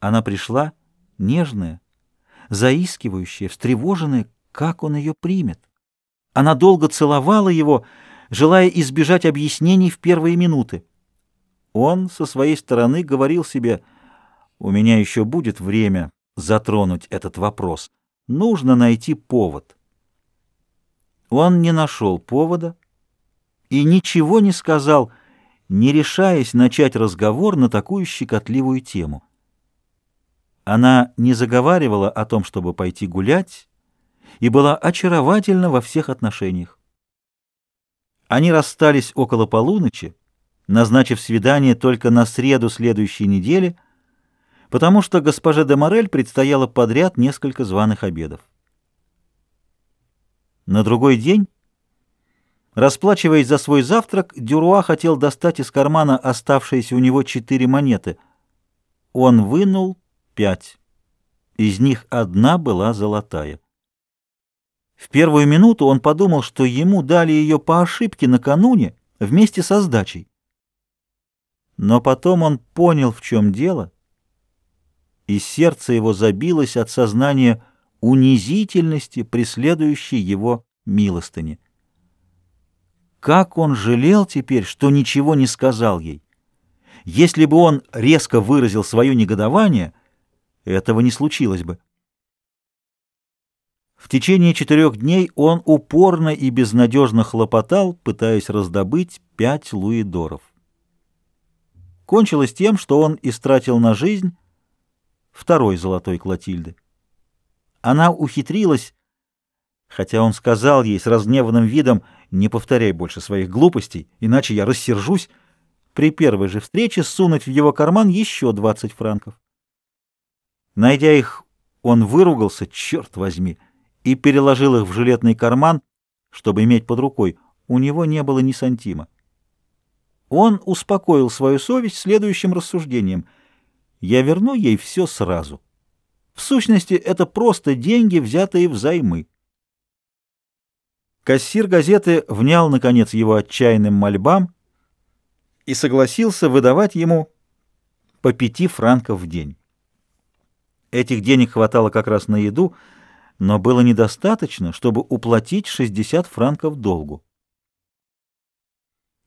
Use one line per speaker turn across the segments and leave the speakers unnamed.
Она пришла, нежная, заискивающая, встревоженная, как он ее примет. Она долго целовала его, желая избежать объяснений в первые минуты. Он со своей стороны говорил себе, «У меня еще будет время затронуть этот вопрос. Нужно найти повод». Он не нашел повода и ничего не сказал, не решаясь начать разговор на такую щекотливую тему. Она не заговаривала о том, чтобы пойти гулять, и была очаровательна во всех отношениях. Они расстались около полуночи, назначив свидание только на среду следующей недели, потому что госпоже де Морель предстояло подряд несколько званых обедов. На другой день, расплачиваясь за свой завтрак, Дюруа хотел достать из кармана оставшиеся у него четыре монеты. Он вынул пять. Из них одна была золотая. В первую минуту он подумал, что ему дали ее по ошибке накануне вместе со сдачей. Но потом он понял, в чем дело, и сердце его забилось от сознания унизительности, преследующей его милостыни. Как он жалел теперь, что ничего не сказал ей. Если бы он резко выразил свое негодование, этого не случилось бы. В течение четырех дней он упорно и безнадежно хлопотал, пытаясь раздобыть пять луидоров. Кончилось тем, что он истратил на жизнь второй золотой Клотильды. Она ухитрилась, хотя он сказал ей с разгневанным видом, «Не повторяй больше своих глупостей, иначе я рассержусь», при первой же встрече сунуть в его карман еще двадцать франков. Найдя их, он выругался, черт возьми, и переложил их в жилетный карман, чтобы иметь под рукой. У него не было ни сантима. Он успокоил свою совесть следующим рассуждением. «Я верну ей все сразу». В сущности, это просто деньги, взятые взаймы. Кассир газеты внял, наконец, его отчаянным мольбам и согласился выдавать ему по пяти франков в день. Этих денег хватало как раз на еду, но было недостаточно, чтобы уплатить 60 франков долгу.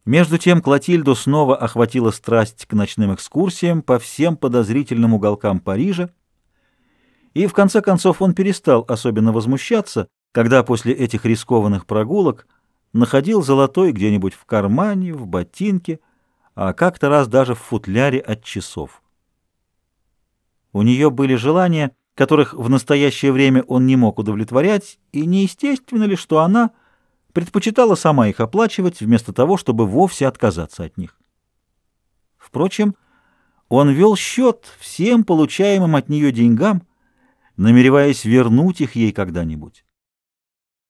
Между тем Клотильду снова охватила страсть к ночным экскурсиям по всем подозрительным уголкам Парижа, и в конце концов он перестал особенно возмущаться, когда после этих рискованных прогулок находил золотой где-нибудь в кармане, в ботинке, а как-то раз даже в футляре от часов. У нее были желания, которых в настоящее время он не мог удовлетворять, и неестественно ли, что она предпочитала сама их оплачивать, вместо того, чтобы вовсе отказаться от них. Впрочем, он вел счет всем получаемым от нее деньгам, намереваясь вернуть их ей когда-нибудь.